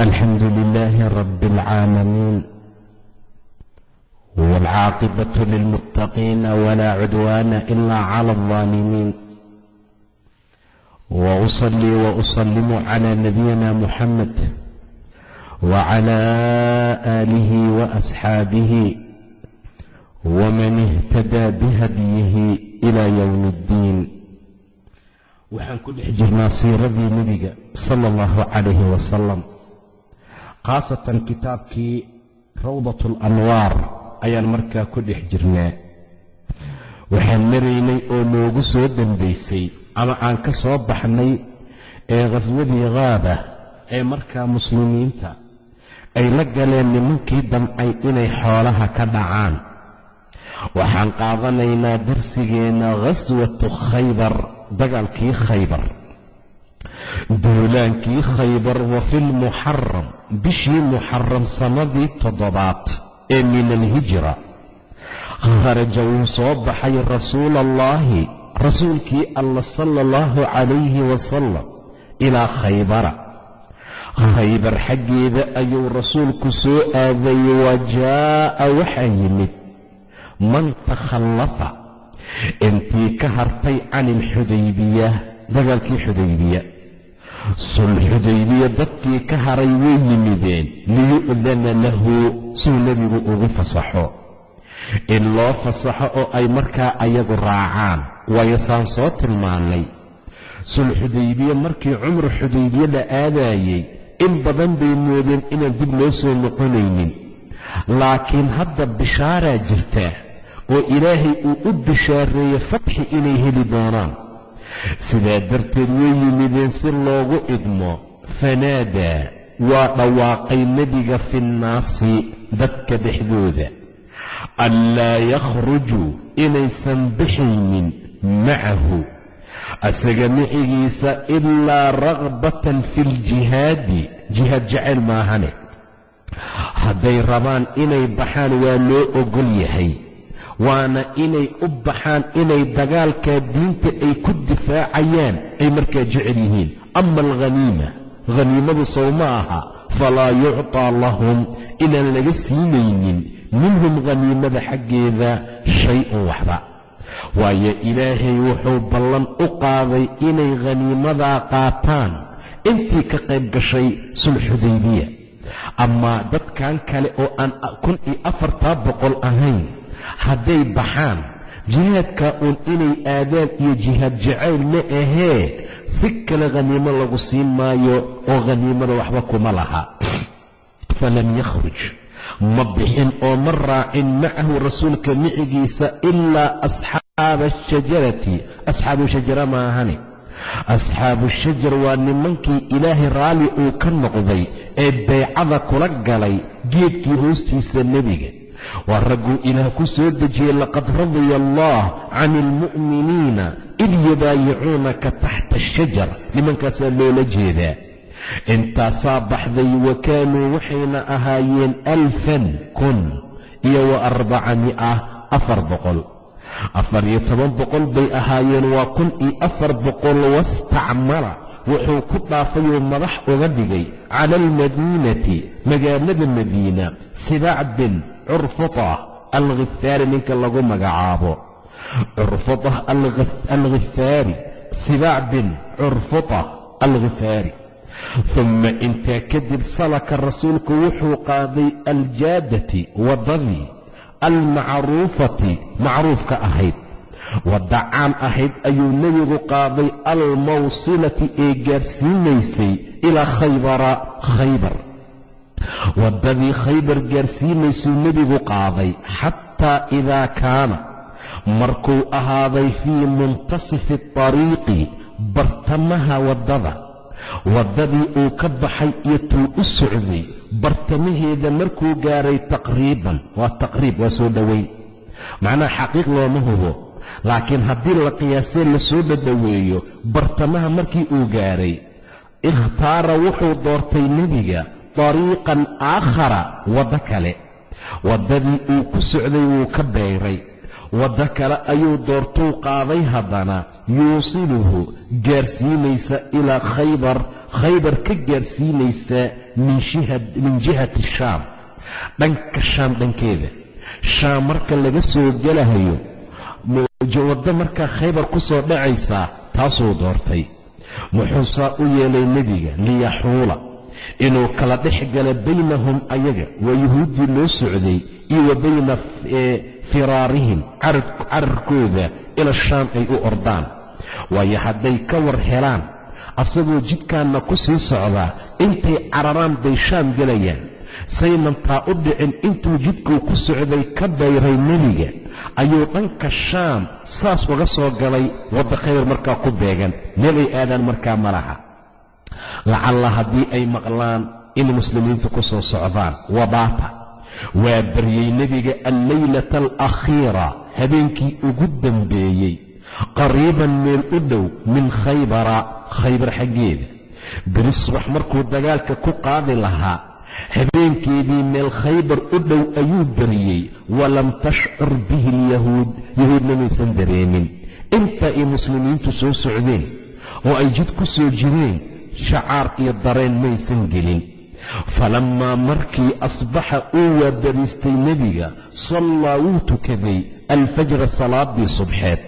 الحمد لله رب العالمين والعاقبة للمتقين ولا عدوان إلا على الظالمين وأصلي وأسلم على نبينا محمد وعلى آله وأصحابه ومن اهتدى بهديه إلى يوم الدين waxaan ku dhex jirnaa siiradii nebiga sala allahu calayhi wasalam khaasatan kitaabkii rawdat alanwaar ayaan markaa ku dhex jirnaa. Waxaan maraynay oo noogu soo dambaysay ama aan ka soo baxnay ee khaswadii haaba ee markaa muslimiinta ay la galeen nimankii damcay inay xoolaha ka dhacaan. Waxaan qaadanaynaa darsigeenna khaswatu khaybar dagaalkii khaybar duulaankii khaybar wa fi lmuxaram bishii muxaram sannadii toddobaad ee min alhijra kharaja wuu soo baxay rasuula allaahi rasuulkii alla sala allahu calayhi wasalam ilaa khaybara. Khaybar xaggeeda ayuu rasuulku soo aaday wa jaa'a waxaa yimid man takhallafa intii ka hartay can ilxudaybiya dagaalkii xudaybiya. Sulxudaybiya dadkii ka haray way yimideen liyu'dana lahu suu nebigu ugu fasaxo. In loo fasaxo oo ay markaa ayagu raacaan waayo saan soo tilmaannay sulxudaybiya markii cumru xudaybiye la aadaayey in badan bay moodeen inaan dib loo soo noqonaynin. Laakiin hadda bishaaraa jirta oo ilaahay uu u bishaareeye fatxi inay heli doonaan sidaa darteed way yimideen si loogu idmo fanaadaa waa dhawaaqay nebiga fi nnaasi dadka dhexdooda. Anlaa yakhrujuu inaysan bixaynin macahu. Asaga micigiisa ilaa ragbatan fi ljihaadi jihaad jacayl maahane. Hadday rabaan inay baxaan waa loo ogol yahay waana inay u baxaan inay dagaalkaa diinta ay ku difaacayaan ay markaa jecel yihiin. Ama alghaniima haniimadu sow ma aha falaa yucطaa lahum inaan laga siinaynin minhum khaniimada xaggeeda shay-un waxba. Waayo ilaahay wuxuu ballan u qaaday inay khaniimadaa qaataan intii ka qayb gashay sulxudaybiya. Amaa dadkan kale oo aan kun iyo afartaa boqol ahayn hadday baxaan jihaadkaa uun inay aadaan iyo jihaad jacayl ma ahee si kale khaniimo lagu siin maayo oo khaniimada waxba kuma laha. Falam yakhruj. Ma bixin oo ma raacin macahu rasuulka micigiisa ilaa asxaaba ashajarati asxaabu shajara maahane asxaabu shajar waa nimankii ilaahay raalli uu ka noqday ee baycada kula galay geedkii hoostiisa nebiga waa ragguu ilaah ku soo dejiyey laqad radiya allah can ilmu'miniina id yubaayicuunaka taxta ashajar nimankaasaa loola jeedaa. Intaasaa baxday wa kaanuu waxayna ahaayeen alfan kun iyo wa arbaca mi'a afar boqol. Afar iyo toban boqol bay ahaayeen waa kun iyo afar boqol wastacmala wuxuu ku dhaafayuu madax uga dhigay cala almadiinati magaalada madiina sibaac bin curfuta alkhifaari ninka lagu magacaabo. Curfuta alkhifaari sibaac bin curfuta alkhifaari uma intaa kadib salaka rasuulku wuxuu qaaday aljaadati waddadii almacruufati macruufka ahayd wadda caan ahayd ayuu nebigu qaaday almawsilati ee gaarsiinaysay ilaa khaybara khaybar. Waddadii khaybar gaarsiinaysuu nebigu qaaday xataa idaa kaana markuu ahaaday fii muntasifi طariiqi bartamaha waddada. Waddadii uu ka baxay iyo tuu u socday bartamaheeda markuu gaaray taqriiban. Waa taqriib waa soo dhoweyn macnaha xaqiiq looma hubo laakiin haddii la qiyaasee la soo dhadhoweeyo bartamaha markii uu gaaray ikhtaara wuxuu doortay nebiga dariiqan aakhara waddo kale. Waddadii uu ku socday wuu ka beeray. Waddo kale ayuu doortuu qaaday haddana yuusiluhu gaarsiinaysa ilaa khaybar khaybar ka gaarsiinaysa min jihati shaam. Dhanka shaam dhankeeda shaam marka laga soo gelahayo waddo markaa khaybar ku soo dhacaysaa taasuu doortay muxuusaa u yeelay nebiga liyaxuula inuu kala dhex gala baynahum ayaga waa yuhuuddii loo socday iyo wa bayna firaarihim cararkooda ila shaam ay u ordaan. Waayo hadday ka war helaan asagoo jidkaanna ku sii socdaa intay cararaan bay shaam gelayaan. Saynan taa u dhicin intuu jidkuu ku socday ka bayray nebiga ayuu dhanka shaam saas uga soo galay wadda khayr markaa ku beegan meel ay aadaan markaa ma laha. Lacalla haddii ay maqlaan in muslimiintu ku soo socdaan wabaata waa baryey nebiga alleylata alakhiira habeenkii ugu dambeeyey qariiban meel u dhow min khaybara khaybar xaggeeda. Beri subax markuu dagaalka ku qaadi lahaa habeenkeedii meel khaybar u dhow ayuu baryey walam tashcur bihi alyahuud. Yahuudna maysan dareemin. Inta ay muslimiintu soo socdeen oo ay jid ku soo jireen shacaar iyo dareen maysan gelin. Falammaa markii asbaxa uu waabariistay nebiga sallaa wuu tukaday alfajra salaadii subxeed.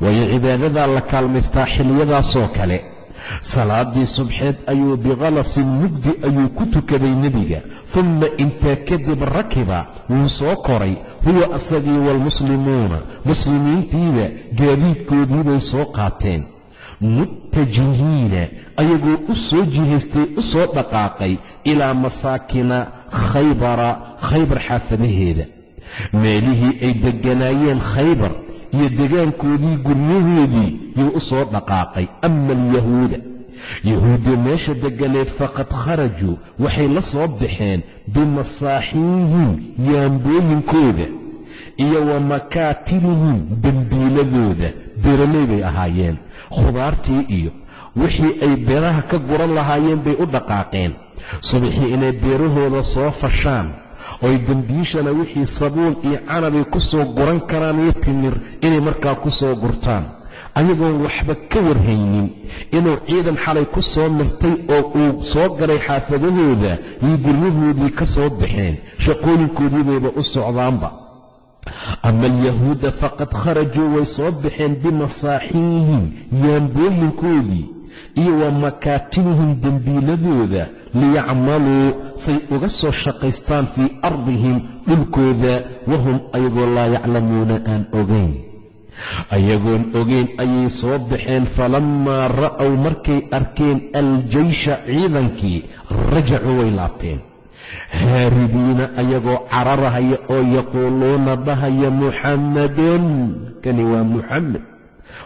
Waayo cibaadadaa la kaalmaystaa xiliyadaasoo kale salaadii subxeed ayuu bikhalasin mugdi ayuu ku tukaday nebiga. Humma intaa kadib rakiba wuu soo koray. Huwa asagii waalmuslimuuna muslimiintiiba gaadiidkoodiibay soo qaateen. Muttajihiina ayagoo u soo jihaystay u soo dhaqaaqay ilaa masaakina khaybara khaybar xaafadaheeda. Meelihii ay degganaayeen khaybar iyo degaankoodii guryahoodii yuu u soo dhaqaaqay. Ama alyahuuda yahuudda meesha deganeed faqad kharajuu waxay la soo baxeen bimasaaxiihim yaambooyinkooda iyo wa makaatilihim dembiiladooda beeraley bay ahaayeen khudaartii iyo wixii ay beeraha ka guran lahaayeen bay u dhaqaaqeen. Subaxii inay beerahooda soo fashaan oy dembiishana wixii sabuul iyo canabay ku soo guran karaan iyo timir inay markaa ku soo gurtaan. Ayagoon waxba ka warhaynin inuu ciidan xalay ku soo martay oo uu soo galay xaafadahooda iyo guryahoodii ka soo baxeen shaqooyinkoodii bayba u socdaanba. Ama alyahuuda faqad kharajuu way soo baxeen bimasaaxiihim yaambooyinkoodii iyo wa makaatinihim dembiiladooda liyacmaluu say uga soo shaqaystaan fii ardihim dhulkooda wahum ayagoo laa yaclamuuna aan ogayn ayagoon ogeyn ayay soo baxeen falammaa ra'ow markay arkeen aljeysha ciidankii rajacuu way laabteen. Haaribiina ayagoo cararahaya oo yaquuluuna dhahaya muxammadun kani waa muxamed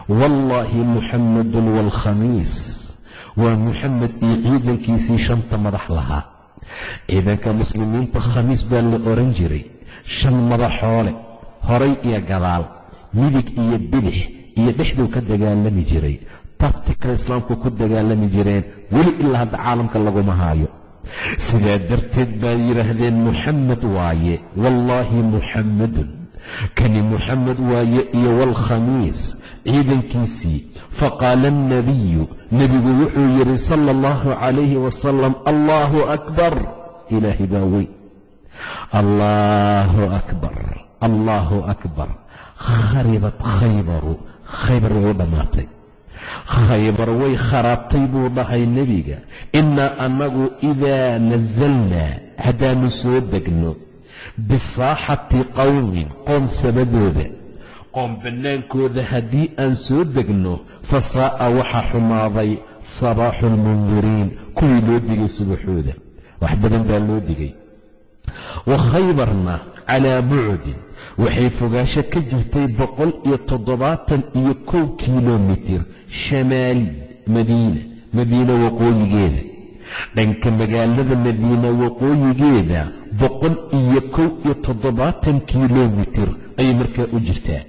wallaahi muxammadun waalkhamiis waa muxamed iyo ciidankiisii shanta madax lahaa. Ciidanka muslimiinta khamiis baa la oran jiray. Shan madaxoole horay iyo gadaal midig iyo bidix iyo dhexduu ka dagaalami jiray. Tabtika islaamku ku dagaalami jireen weli ilaa hadda caalamka laguma haayo. Sidaa darteed baa yidhaahdeen muxamed waaye. Wallaahi muxammadun kani muxamed waaye iyo waalkhamiis ciidankiisii. Faqaala alnabiyu nebigu wuxuu yidhi sala allahu calayhi wasalam allaahu akbar. Ilaahay baa weyn allaahu akbar allaahu akbar. Kharibat khaybaru khaybar way u dhammaatay khaybar way kharaabtay buu dhahay nebiga. Innaa annagu idaa nasalnaa haddaannu soo degno bisaaxati qowmin qoom sabadooda qoom bannaankooda haddii aan soo degno fa saa'a waxaa xumaaday sabaaxu lmundiriin kuwii loo digay subaxooda wax badan baa loo digay wa khaybarna calaa bucdin waxay fogaasho ka jirtay boqol iyo toddobaatan iyo kow kilomitir shamaali madiina madiine waqooyigeeda dhanka magaalada madiine waqooyigeeda boqol iyo kow iyo toddobaatan kilomitir ayay markaa u jirtaa.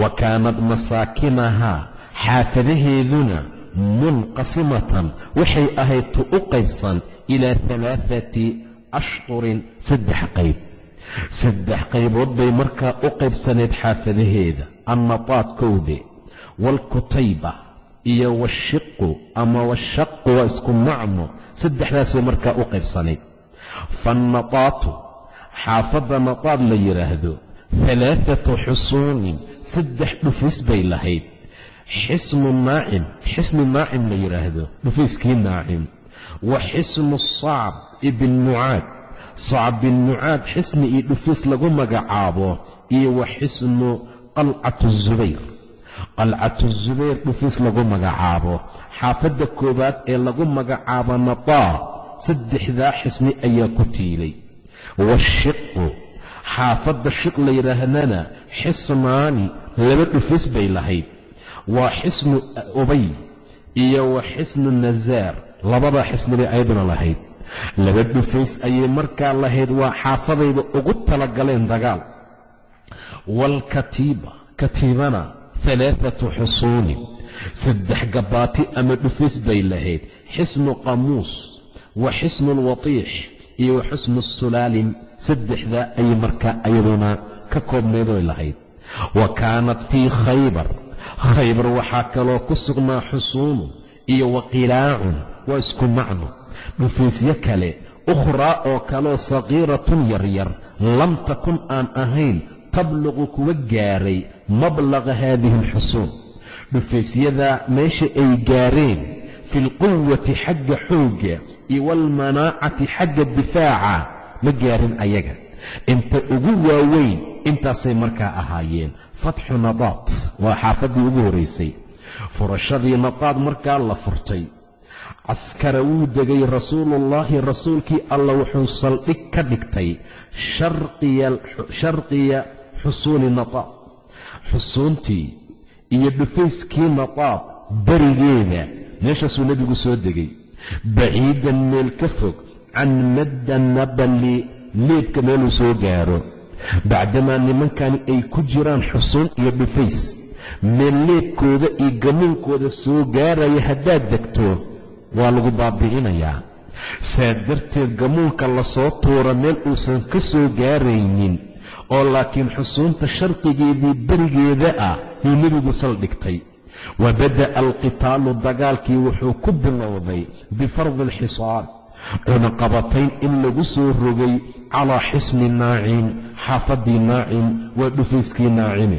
Wa kaanad masaakinahaa xaafadaheeduna munqasimatan waxay ahayd tu u qaybsan ilaa halaathati ashhurin saddex qayb. Saddex qaybood bay markaa u qaybsaneyd xaafadaheeda annataad kowde waalkutayba iyo washiqu ama washaqu waa isku macno saddexdaasay markaa u qaybsanayd faannataatu xaafadda nataad la yidhaahdo halaathatu xusuunin saddex dhufis bay lahayd xisnu naacim xisni naacim la yidhaahdo dhufayskii naacim wa xisnu sacb ibn mucaad sacb bin mucaad xisni iyo dhufiis lagu magacaabo iyo wa xisnu qalcatu zubayr qalcatu zubayr dhufiis lagu magacaabo xaafadda koowaad ee lagu magacaabo nataa saddexdaa xisni ayaa ku tiilay. Washiqu xaafadda shiq la yidhaahdana xisnaani laba dhufis bay lahayd. Waa xisnu ubay iyo wa xisnu nazaar labadaa xisni bay ayaduna lahayd. Laba dhufays ayay markaa lahayd waa xaafadayda ugu talagaleen dagaal. Waalkatiiba katiibana halaathatu xusuunin saddex gabaati ama dhufis bay lahayd. Xisnu qamuus wa xisnu lwatiix iyo wa xisnu sulaalim saddexdaa ayay markaa ayaduna ka koobneedoy lahayd. Wa kaanat fii khaybar khaybar waxaa kaloo ku sugnaa xusuunu iyo wa qilaacun waa isku macno. Dhufaysyo kale ukhraa oo kaloo sagiiratun yaryar lam takun aan ahayn tabluqu kuwa gaaray mablaqa haadihi alxusuun dhufaysyadaa meesha ay gaareen fi lquwati xagga xoogga iyo waalmanaacati xagga difaaca ma gaarin ayaga inta ugu waaweyn intaasay markaa ahaayeen fatxu nadaad waa xaafaddii ugu horraysay furashadii nadaad markaa la furtay caskara wuu degay rasuuluullaahi rasuulkii alla wuxuu saldhig ka dhigtay sharqiya xusuuni nadaad xusuuntii iyo dhufayskii nadaad berigeeda meeshaasuu nebigu soo degay. Baciidan meel ka fog can madda nabali leebka meeluu soo gaaro. Bacdamaa nimankani ay ku jiraan xusuun iyo dhufays meel leebkooda iyo gamuunkooda soo gaaraya haddaad degto waa lagu baabi'inayaa saa darteed gamuunka la soo tuura meel uusan ka soo gaaraynin oo laakiin xusuunta sharqigeedii berigeeda ah yuu nebigu saldhigtay wa bada'a alqitaalu dagaalkii wuxuu ku bilowday bifardi alxisaar cunaqabatayn in lagu soo rogay calaa xisni naacim xaafaddii naacim waa dhufayskii naacime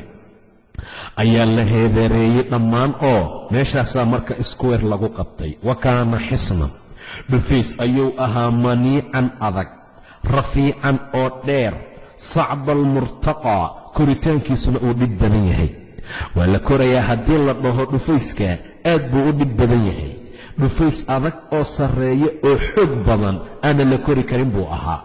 ayaa la heedareeyey dhammaan oo meeshaasaa marka iskuwer lagu qabtay. Wa kaana xisnan. Dhufays ayuu ahaa maniican adag rafiican oo dheer sacba almurtaqaa koritaankiisuna uu dhib badan yahay waa la korayaa haddii la dhaho dhufayska aad buu u dhib badan yahay. Dhufays adag oo sarreeya oo xoog badan aana la kori karin buu ahaa.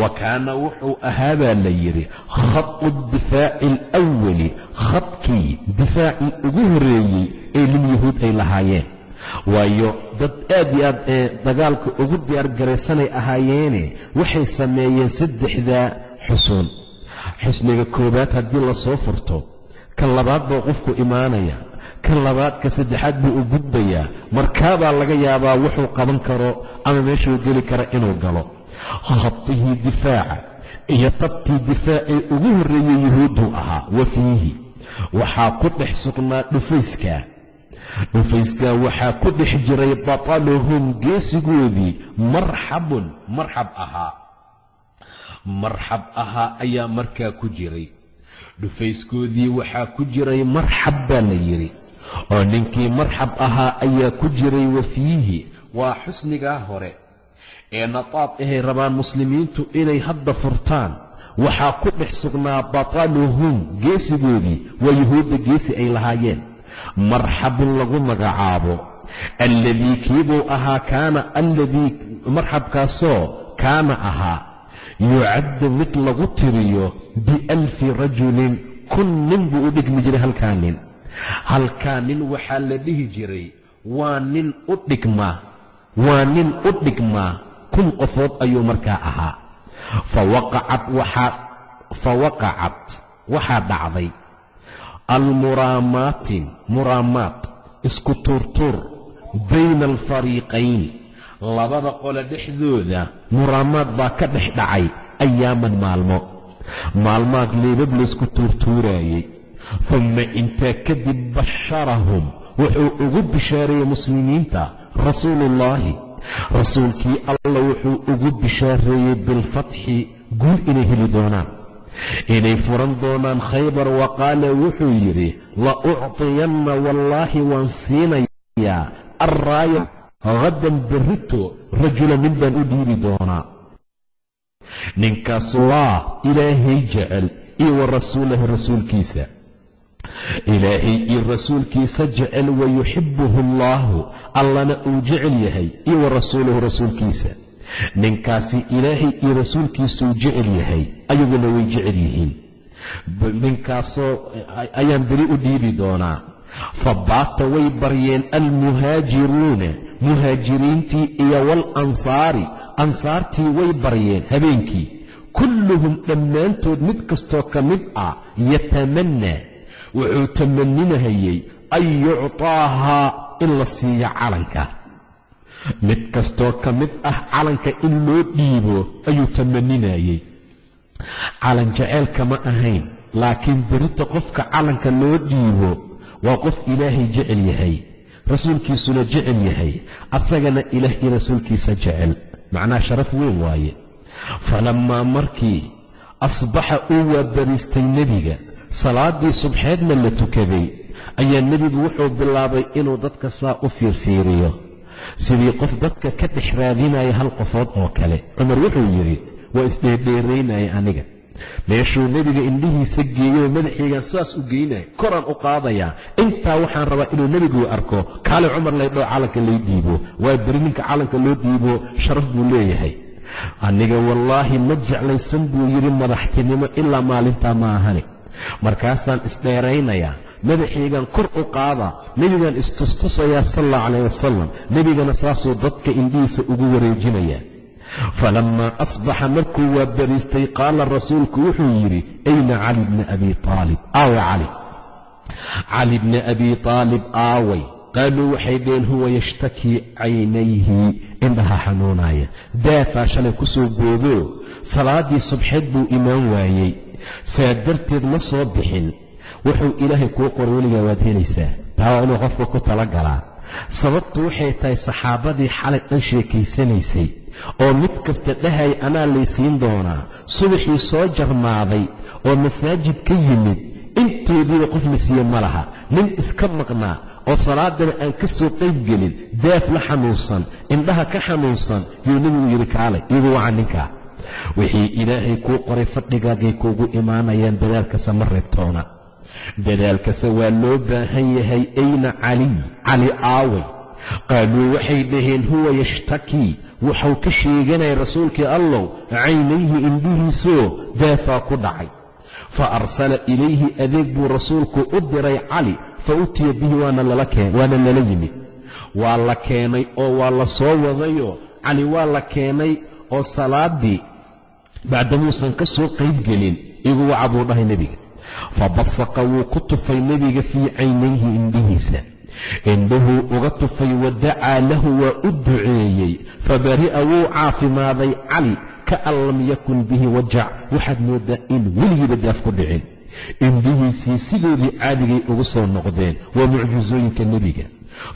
Wa kaana wuxuu ahaa baa la yidhi khadu difaaci alawali khadkii difaacii ugu horreeyey ee lilyahuud ay lahaayeen. Waayo dad aad iyo aad ee dagaalka ugu diyaargaraysanay ahaayeene waxay sameeyeen saddexdaa xusuun. Xusniga koowaad haddii la soo furto kan labaad baa qofku imaanaya. Kan labaad ka saddexaad buu u gudbayaa markaabaa laga yaabaa wuxuu qaban karo ama meeshuu geli kara inuu galo. Khadihii difaaca iyo tabtii difaacii ugu horreeyey yuhuudduu ahaa wa fiihi. Waxaa ku dhex sugnaa dhufayskaa dhufayskaa waxaa ku dhex jiray bataluhum geesigoodii. Marxabun marxab ahaa. Marxab ahaa ayaa markaa ku jiray dhufayskoodii waxaa ku jiray marxab baa la yidhi oo ninkii marxab ahaa ayaa ku jiray wa fiihi waa xusnigaa hore ee nataad ahay rabaan muslimiintu inay hadda furtaan. Waxaa ku dhex sugnaa bataluhum geesigoodii waa yuhuudda geesi ay lahaayeen. Marxabun lagu magacaabo alladii kiibuu ahaa kaana alladii marxabkaasoo kaana ahaa yucaddu mid lagu tiriyo bialfi rajulin kun nin buu u dhigmi jiray halkaa nin. Halkaa nin waxaa la dhihi jiray waa nin u dhigmaa waa nin u dhigmaa kun qofood ayuu markaa ahaa. Fa waqacat waxaa dhacday almuraamaatin muraamaat isku tuurtuur bayna alfariiqayn labada qole dhexdooda muraamaad baa ka dhex dhacay ayaaman maalmo. Maalmaad leebab laysku tuurtuuraayey humma intaa kadib basharahum wuxuu ugu bishaareeyey muslimiinta rasuuluullaahi rasuulkii alla wuxuu ugu bishaareeyey bilfatxi guul inay heli doonaan. Inay furan doonaan khaybar wa qaala wuxuu yidhi la uctiyanna wallaahi waan siinayaa alraaya hadan berrito rajula nin baan u dhiibi doonaa. Ninkaasullaa ilaahay jecel iyo wa rasuulahu rasuulkiisa. Ilaahay iyo rasuulkiisa jecel wayuxibuhu allaahu allana uu jecel yahay iyo wa rasuulahu rasuulkiisa. Ninkaasi ilaahay iyo rasuulkiisuu jecel yahay ayaguna way jecel yihiin. Ninkaasoo ayaan beri u dhiibi doonaa fa baata way baryeen almuhaajiruuna muhaajiriintii iyo waalansaari ansaartii way baryeen habeenkii. Kulluhum dhammaantood mid kastoo ka mid ah yatamannaa wuxuu tamaninahayey an yuctaahaa in la siiyo calanka. Mid kastoo ka mid ah calanka in loo dhiibo ayuu tamaninayey calan jeceelka ma ahayn laakiin berita qofka calanka loo dhiibo waa qof ilaahay jecel yahay. Rasuulkiisuna jecel yahay. Asagana ilaah iyo rasuulkiisa jecel. Macnaha sharaf weyn waaye. Falammaa markii asbaxa uu waabariistay nebiga salaaddii subxeedna la tukaday ayaa nebigu wuxuu bilaabay inuu dadka saa u fiirfiiriyo. Sidii qof dadka ka dhex raadinaya hal qofood oo kale. Cumar wuxuu yidhi waa isdheerdheeraynaya aniga meeshuu nebiga indhihiisa geeyoo madaxaygan saas u geynaya koraan u qaadayaa intaa waxaan rabaa inuu nebigu arko kaale cumar laydhoo calanka lay dhiibo waa beri ninka calanka loo dhiibo sharaf buu leeyahay. Aniga wallaahi ma jeclaysan buu yidhi madaxtinimo ilaa maalintaa ma ahani. Markaasaan isdheeraynayaa madaxaygan kor u qaada nebigaan istustusayaa sal allahu calayh wasalam nebigana saasuu dadka indhihiisa ugu wareejinayaa falammaa asbaxa markuu waa bariistay qaala rasuulku wuxuu yidhi ayna cali bna abi aalib aaway cali cali bna abi aalib aaway qaaluu waxay dheheen huwa yashtakii caynayhi indhaha xanuunaaya daafaa shalay ku soo boodoo salaaddii subxeed buu imaan waayey saa darteed ma soo bixin wuxuu ilaahay kuu qor weligaa waad helaysaa taa waa inuu qofka ku tala galaa sababtu waxay tahay saxaabadii xalay dhan sheekaysanaysay oo mid kasta dhahay anaa laysiin doonaa subaxii soo jarmaaday oo masaajid ka yimid intoodiiba qof la siiye ma laha. Nin iska maqnaa oo salaadana aan ka soo qayb gelin daaf la xanuunsan indhaha ka xanuunsan yuu nebigu yidhi kaalay iyagu waca ninkaa wixii ilaahay kuu qoray fadhigaagay kuugu imaanayaan dadaalkase ma reebtoona. Dadaalkase waa loo baahan yahay ayna caliy cali aaway qaaluu waxay dhaheen huwa yashtakii wuxuu ka sheeganaya rasuulkii allow caynayhi indhihiisoo daafaa ku dhacay. Fa arsala ilayhi adeeg buu rasuulku u diray cali fa utiya bihi waana lala yimid. Waa la keenay oo waa la soo wadayoo cali waa la keenay oo salaaddii bacdamuusan ka soo qayb gelin igu waca buu dhahay nebiga. Fa basaqa wuu ku tufay nebiga fii caynayhi indhihiisa indhahuu uga tufay wa dacaa lahu waa u duceeyey fabari'a wuu caafimaaday cali ka an lam yakun bihi wajac waxaad mooddaa in weligiiba daaf ku dhicin. Indhihiisii sidoodii caadigay ugu soo noqdeen waa mucjisooyinka nebiga.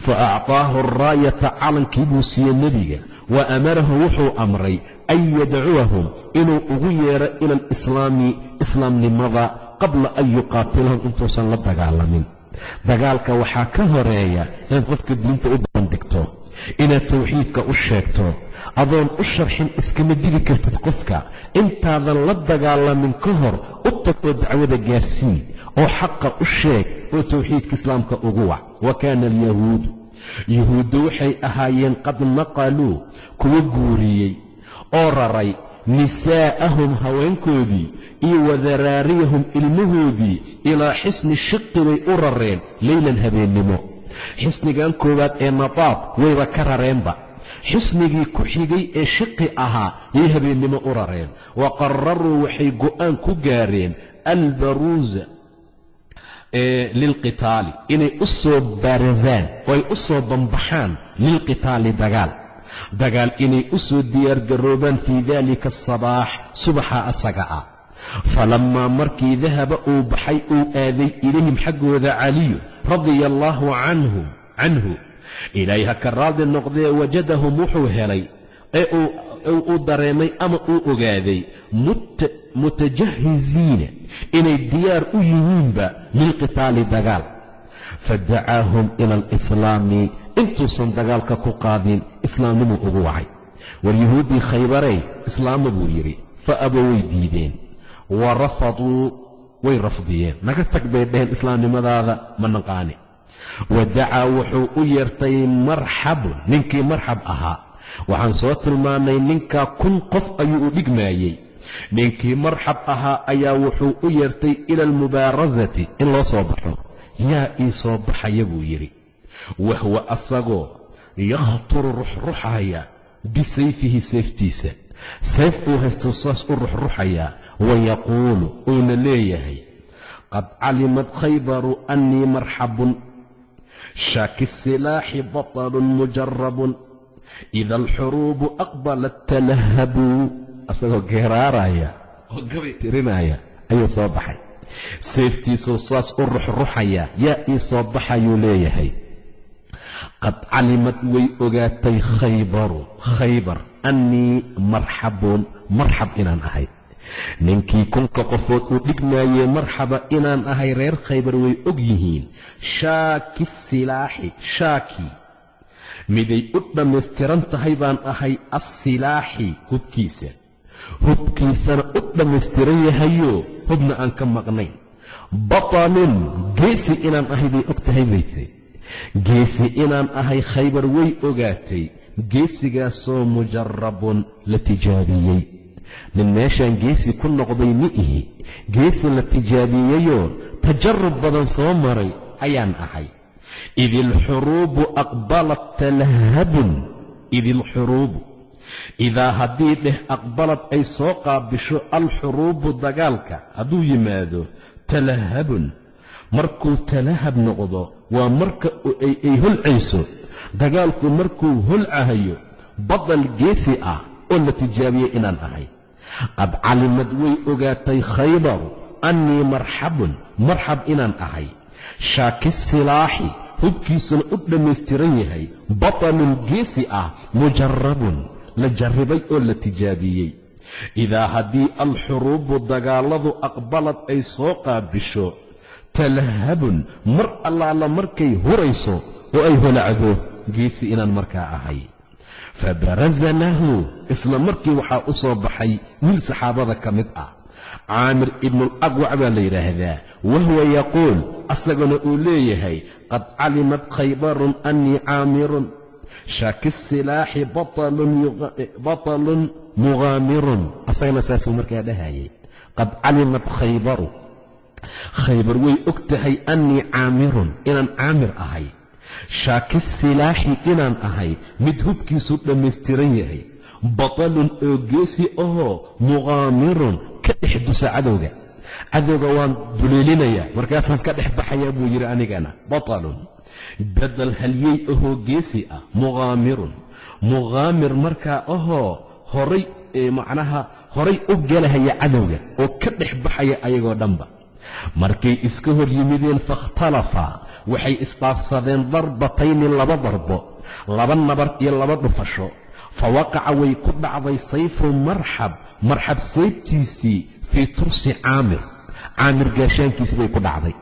Fa acطaahu araayata calankii buu siiyey nebiga wa amarahu wuxuu amray an yadcuwahum inuu ugu yeero ila alislaami islaamnimada qabla an yuqaatilahum intuusan la dagaalamin dagaalka waxaa ka horreeya inaad qofka diinta u bandhigto inaad tawxiidka u sheegto adoon u sharxin iskama digi kartid qofka. Intaadan la dagaalamin ka hor u tag oo dacwada gaarsii oo xaqa u sheeg oo tawxiidka islaamka ugu wac. Wa kaana alyahuudu yuhuuddu waxay ahaayeen qad naqaluu kuwa guuriyey oo raray nisaa'ahum haweenkoodii iyo wadaraariyahum ilmahoodii ilaa xisni shiqi bay u rareen leylan habeennimo. Xisnigan koowaad ee nadaab wayba ka rareenba xisnigii ku xigay ee shiqi ahaa yay habeennimo u rareen wa qararuu waxay go'aan ku gaareen albaruusa lilqitaali. Inay u soo barazaan oo ay u soo bambaxaan lilqitaali dagaal dagaal inay u soo diyaargaroobaan fii daalika asabaax subaxa asaga ah falammaa markii dahaba uu baxay uu aaday ilayhim xaggooda caliyu radia allaahu canhu canhu ilaahay ha ka raadi noqdee wajadahum wuxuu helay ee uu dareemay ama uu ogaaday mutajahiziina inay diyaar u yihiinba lilqitaali dagaal. Fadacaahum ila alislaami intuusan dagaalka ku qaadin islaamnimuu ugu wacay. War yahuuddii khaybarey islaama buu yidhi fa aba way diideen wa rafaduu way rafdiyeen. Naga tag bay dheheen islaamnimadaada ma naqaani wa dacaa wuxuu u yeertay marxabun ninkii marxab ahaa. Waxaan soo tilmaannay ninkaa kun qof ayuu u dhigmaayey. Ninkii marxab ahaa ayaa wuxuu u yeertay ila almubaarasati in loo soo baxo. Yaa ii soo baxaya buu yidhi wahwa asagoo yakhturu ruxruxaya bisayfihi seeftiisa sayf uu haysto saas u ruxruxayaa wayaquulu uuna leeyahay qad calimad khaybaru annii marxabun shaaki silaaxi batalun mujarabun ida alxuruubu aqbalat talahabuu asagoo geeraaraya oo gabay tirinaya ayuu soo baxay seeftiisuu saas u ruxruxaya yaa ii soo baxayuu leeyahay qad calimad way ogaatay khaybaru. Khaybar annii marxabun marxab inaan ahay. Ninkii kunka qofood uu dhigmaayee marxaba inaan ahay reer khaybar way og yihiin. Shaaki silaaxi shaaki. Miday u dhammaystiran tahay baan ahay assilaaxi hubkiisa. Hubkiisana u dhammaystiran yahayo hubna aan ka maqnayn. Batalun geesi inaan ahay bay og tahay bayse geesi inaan ahay khaybar way ogaatay. Geesigaasoo mujarabun la tijaabiyey. Nin meeshaan geesi ku noqday mi ihi. Geesi la tijaabiyeyoo tajarub badan soo maray ayaan ahay. Id ilxuruubu talahabun. Id idaa haddii dheh aqbalad ay soo qaabisho alxuruubu dagaalka hadduu yimaado talahabun markuu talahab noqdo waa marka ay holcayso dagaalku markuu holcahayo badal geesi ah oo la tijaabiyey inaan ahay. Qad calimad way ogaatay khaybaru annii marxabun marxab inaan ahay. Shaaki silaaxi hubkiisuna u dhammaystiran yahay batalun geesi ah mujarabun la jarribay oo la tijaabiyey. Idaa haddii alxuruubu dagaalladu aqbalad ay soo qaabisho talahabun mar allaala markay hurayso oo ay holacdo geesi inaan markaa ahay. Fabaraza lahu isla markii waxaa u soo baxay wiil saxaabada ka mid ah. Caamir ibnuulaqwac baa la yidhaahdaa wahuwa yaquul asaguna uu leeyahay qad calimad khaybarun annii caamirun shaaki silaaxi batalun mughaamirun asagana saasuu markaa dhahayay. Qad calimad khaybaru khaybar way og tahay annii caamirun inaan caamir ahay. Shaaki silaaxi inaan ahay mid hubkiisu dhammaystiran yahay. Batalun oo geesi ahoo mughaamirun ka dhex dusa cadowga. Cadowga waan duleelinayaa markaasaan ka dhex baxayaa buu yidhi anigana batalun badal halyey ahoo geesi ah mughaamirun mughaamir markaa ahoo horay macnaha horay u gelahaya cadowga oo ka dhex baxaya ayagoo dhanba markay iska hor yimideen fakhtalafa waxay isdhaafsadeen darbatayni laba darbo laba nabar iyo laba dhufasho. Fa waqaca way ku dhacday sayfu marxab marxab sayftiisii fii tursi caamir. Caamir gaashaankiisii bay ku dhacday.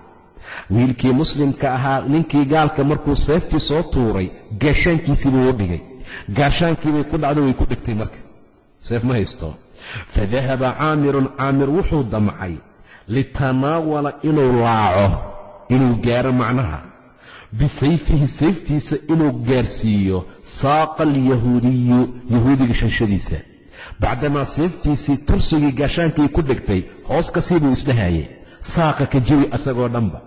Wiilkii muslimka ahaa ninkii gaalka markuu seeftii soo tuuray gaashaankiisii buu u dhigay. Gaashaankiibay ku dhacday way ku dhigtay marka. Seef ma haysto. Fadahaba caamirun caamir wuxuu damcay litanaawala inuu laaco inuu gaaro macnaha. Bisayfihi sayftiisa inuu gaarsiiyo saaqa alyahuudiyu yahuudiga shanshadiisa. Bacdamaa sayftiisii tursigii gaashaankii ku dhegtay hoos ka sii buu isdhahaye saaqa ka jebi asagoo dhanba.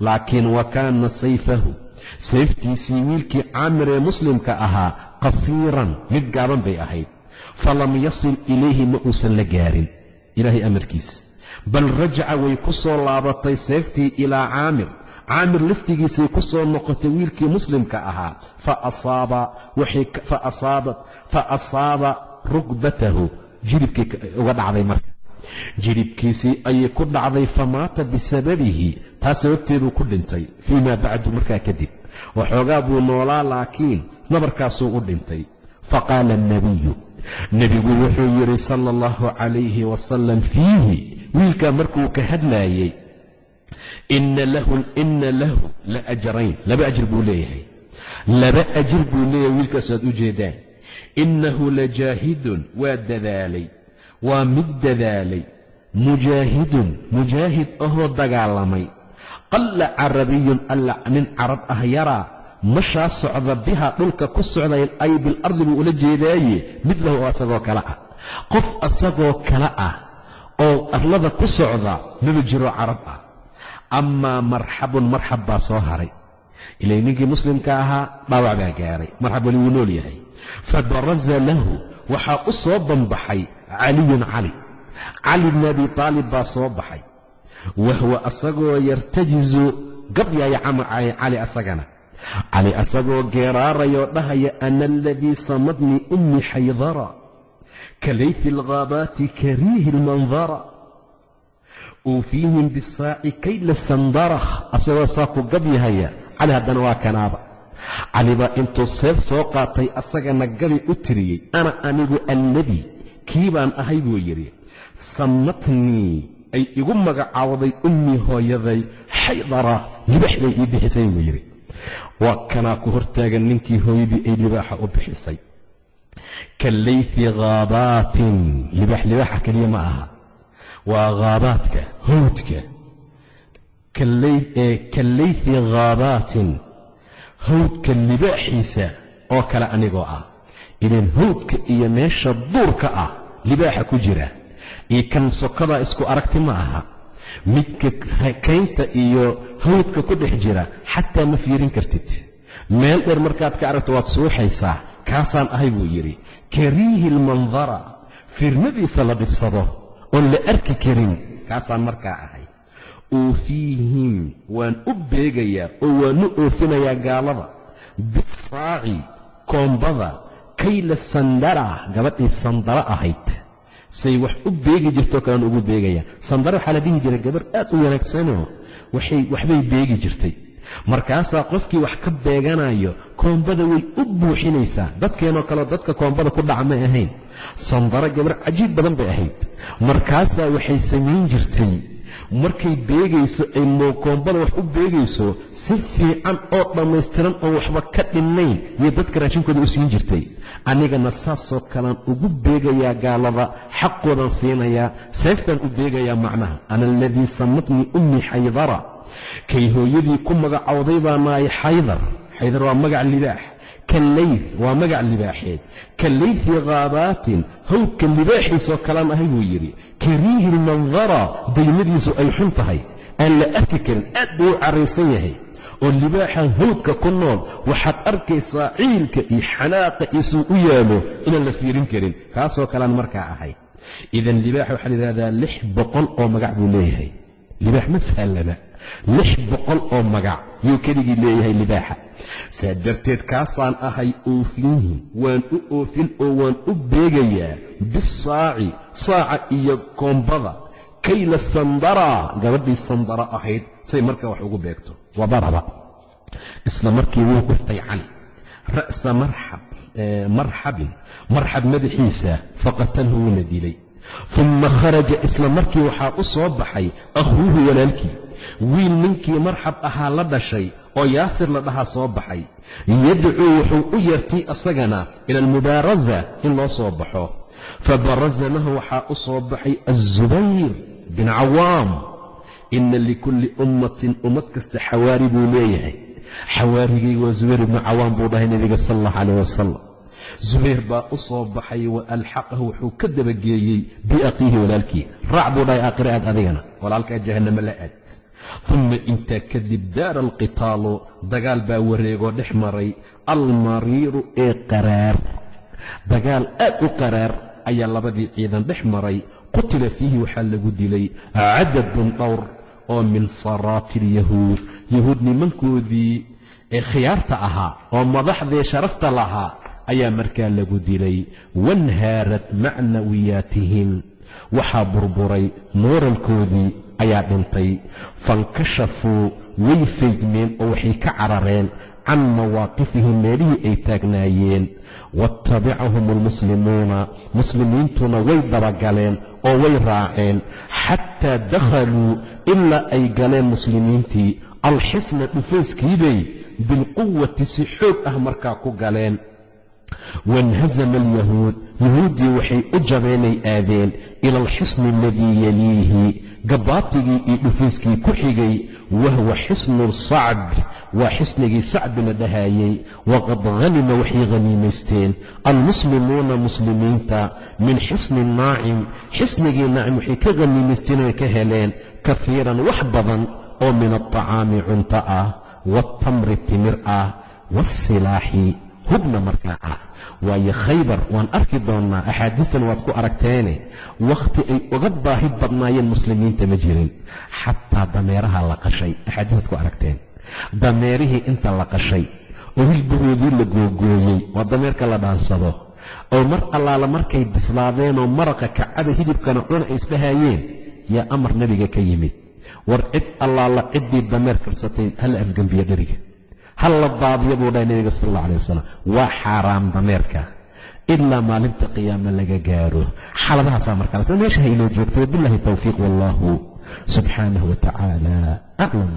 Laakiin wa kaana sayfahu seeftiisii wiilkii caamir ee muslimka ahaa qasiiran mid gaaban bay ahayd. Falam yasil ilayhi ma uusan la gaarin. Ilaahay amarkiisa bal rajaca way ku soo laabatay seeftii ilaa caamir. Caamir laftigiisay ku soo noqotay wiilkii muslimka ahaa. Fa asaaba rugbatahu jilibkii uga dhacday marka. Jilibkiisii ayay ku dhacday famaata bisababihi. Taa sababteeduu ku dhintay fii maa bacdu markaa kadib waxoogaa buu noolaa laakiin nabarkaasuu u dhintay. Faqaala alnabiyu nebigu wuxuu yidhi sala allahu calayhi wasalam fiihi wiilkaa markuu ka hadlaayey ina lahu la ajrayn. Laba ajir buu leeyahay. Laba ajir buu leeyahay wiilkaas aad u jeedaan. Innahu lajaahidun waa dadaalay. Waa mid dadaalay mujaahidun mujaahid ahoo dagaalamay. Qalla carabiyun alla nin carab ah yaraa mashaa socda biha dhulka ku socday ay bilardi buu ula jeedaaye mid lahu oo asagoo kale ah. Qof asagoo kale ah oo arlada ku socda maba jiroo carab ah. Amaa marxabun marxab baa soo haray. Ilay ninkii muslimka ahaa dhaawac baa gaaray marxab weli wuu nool yahay. Fabaraza lahu waxaa u soo banbaxay caliyun cali. Cali bni abi taalib baa soo baxay. Wahwa asagoo yartajizu gabyaya cali asagana cali asagoo geeraarayoo dhahaya ana aladii samadnii ummi xaydara kalayfi alghaabaati kariihi lmandara uufiihim bisaaci kayla sandarah asagoo saa ku gabyahaya cali haddana waa kanaaba. cali baa intuu seef soo qaatay asagana gabi u tiriyey ana anigu alladii kii baan ahay buu yidhi samatnii ay igu magacaawday ummii hooyaday xaydara libaxday ii bixisay buu yidhi waa kanaa ku hortaagan ninkii hooyadii ay libaaxa u bixisay. Kalayfi haabaatin libaax libaaxa keliya ma aha. Waa haabaadka hawdka. Kalayfi haabaatin hawdka libaaxiisa oo kale anigoo ah. Idan hawdka iyo meesha duurka ah libaaxa ku jira. Iyo kan sokadaa isku aragti ma aha midka kaynta iyo hawdka ku dhex jira xataa ma fiirin kartid. Meel dheer markaad ka aragto waad suuxaysaa kaasaan ahay buu yidhi kariihi lmandara fiirmadiisa la dhibsado oon la arki karin. Kaasaan markaa ahay. Uufiihim waan u beegayaa oo waan u oofinayaa gaalada bisaaci koombada kayla sandara gabadhii sandaro ahayd say wax u beegi jirtoo kalean ugu beegayaa sandaro waxaa la dhihi jiray gabarh aad u wanaagsanoo waxbay beegi jirtay. Markaasaa qofkii wax ka beeganayo koombada way u buuxinaysaa. Dadkeenoo kaleo dadka koombada ku dhaca ma ahayn. Sandaro gabar cajiib badan bay ahayd. Markaasaa waxay samayn jirtay markay beegayso ay koombada wax u beegayso si fiican oo dhammaystiran oon waxba ka dhinnayn iyo dadka raashinkooda u siin jirtay. Anigana saasoo kalean ugu beegayaa gaalada xaqoodan siinayaa seeftaan u beegayaa macnaha. Ana aladii samatnii ummi xaydara kay hooyadii ku magacowday baa nahay xaydar xaydar waa magac libaax kallayf waa magac libaaxeed kallayfi haabaatin hawdka libaaxiisoo kalaan ahay buu yidhi kariihi lmandara daymadiisu ay xun tahay aan la arki karin aad buu u caraysan yahay oo libaaxa hawdka ku nool waxaad arkaysaa ciilka iyo xanaaqa isuu u yaalo inaan la fiirin karin kaasoo kalean markaa ahay idan libaaxa waxaa layidhahdaa lix boqol oo magac buu leeyahay libaax ma sahallana lix boqol oo magac yuu keligii leeyahay libaaxa. Saa darteed kaasaan ahay oofiyihi waan u oofin oo waan u beegayaa bisaaci saaca iyo koombada. Kayla sandara gabadhii sandara ahayd say markaa wax ugu beegto. Waa daraba isla markii wuu guftay cali ra'sa marxabin marxab madaxiisa faqatalhu wuuna dilay. Uma kharaja isla markii waxaa u soo baxay akhuuhu walaalkii wiil ninkii marxab ahaa la dhashay oo yaasir la dhahaa soo baxay. Yadcuu wuxuu u yeertay asagana ila almubaarasa in loo soo baxo. Fabaraza lahu waxaa u soo baxay azubayr bin cawaam ina likulli ummatin ummad kasta xawaari buu leeyahay. Xawaarigay waa zubayr ibnu cawaam buu dhahay nebiga sala allahu calayh wasalam zubayr baa u soo baxay wa alxaqahu wuxuu ka dabageeyey biaqiihi walaalkii. Raac buu dhahay aakhire aad adigana. Walaalkaa jahannamo la aad uma intaa kadib daara alqitaalu dagaal baa wareegoo dhex maray. Almariiru ee qaraar. Dagaal aad u qaraar ayaa labadii ciidan dhex maray. Qutila fiihi waxaa lagu dilay cadadun dhowr oo min saraati alyahuud yahuud nimankoodii ee khiyaarta ahaa oo madaxdee sharafta lahaa ayaa markaa lagu dilay. Wanhaarat macnawiyaatihim. Waxaa burburay mooralkoodii ayaa dhintay. Faankashafuu way faygmeen oo waxay ka carareen can mawaaqifihim meelihii ay taagnaayeen. Waattabicahum almuslimuuna muslimiintuna way dabagaleen oo way raaceen. Xataa dakhaluu ilaa ay galeen muslimiintii. Alxisna dhufayskiibay bilquwati si xoog ah markaa ku galeen wainhasama alyahuud yahuuddii waxay u jabeenay aadeen ila alxisni aladii yaliihi gabaatigii iyo dhufayskii ku xigay wahwa xisnu sacb waa xisnigii sacbi la dhahaayey waqad hanima waxay haniimaysteen almuslimuuna muslimiinta min xisni naacim xisnigii naacim waxay ka haniimaysteen ka heleen kafiiran wax badan oo min alطacaami cunto ah waatamri timir ah waasilaaxi hubna markaa ah. Waayo khaybar waan arki doonnaa axaadiistan waad ku aragteene wakhti ay uga baahi badnaayeen muslimiinta ma jirin. Xataa dameeraha la qashay axaadiisaad ku aragteen. Dameerihii inta la qashay oo hilbahoodii la googooyey waa dameerka la dhaansado. Oo mar allaala markay bislaadeenoo maraqa kacada hilibkana cuna ay isdhahaayeen yaa amar nebiga ka yimid. War cid allaala ciddii dameer karsatay hala afgembiya dheriga hal la daadiya buu dhahay nebiga sal alla alay wasalam waa xaaraam dameerka. Ilaa maalinta qiyaame laga gaaro. Xaaladahaasaa markaa meesha ha inoo joogto. Wabillahi towfiiq wallahu subxaanahu wa tacaala aclam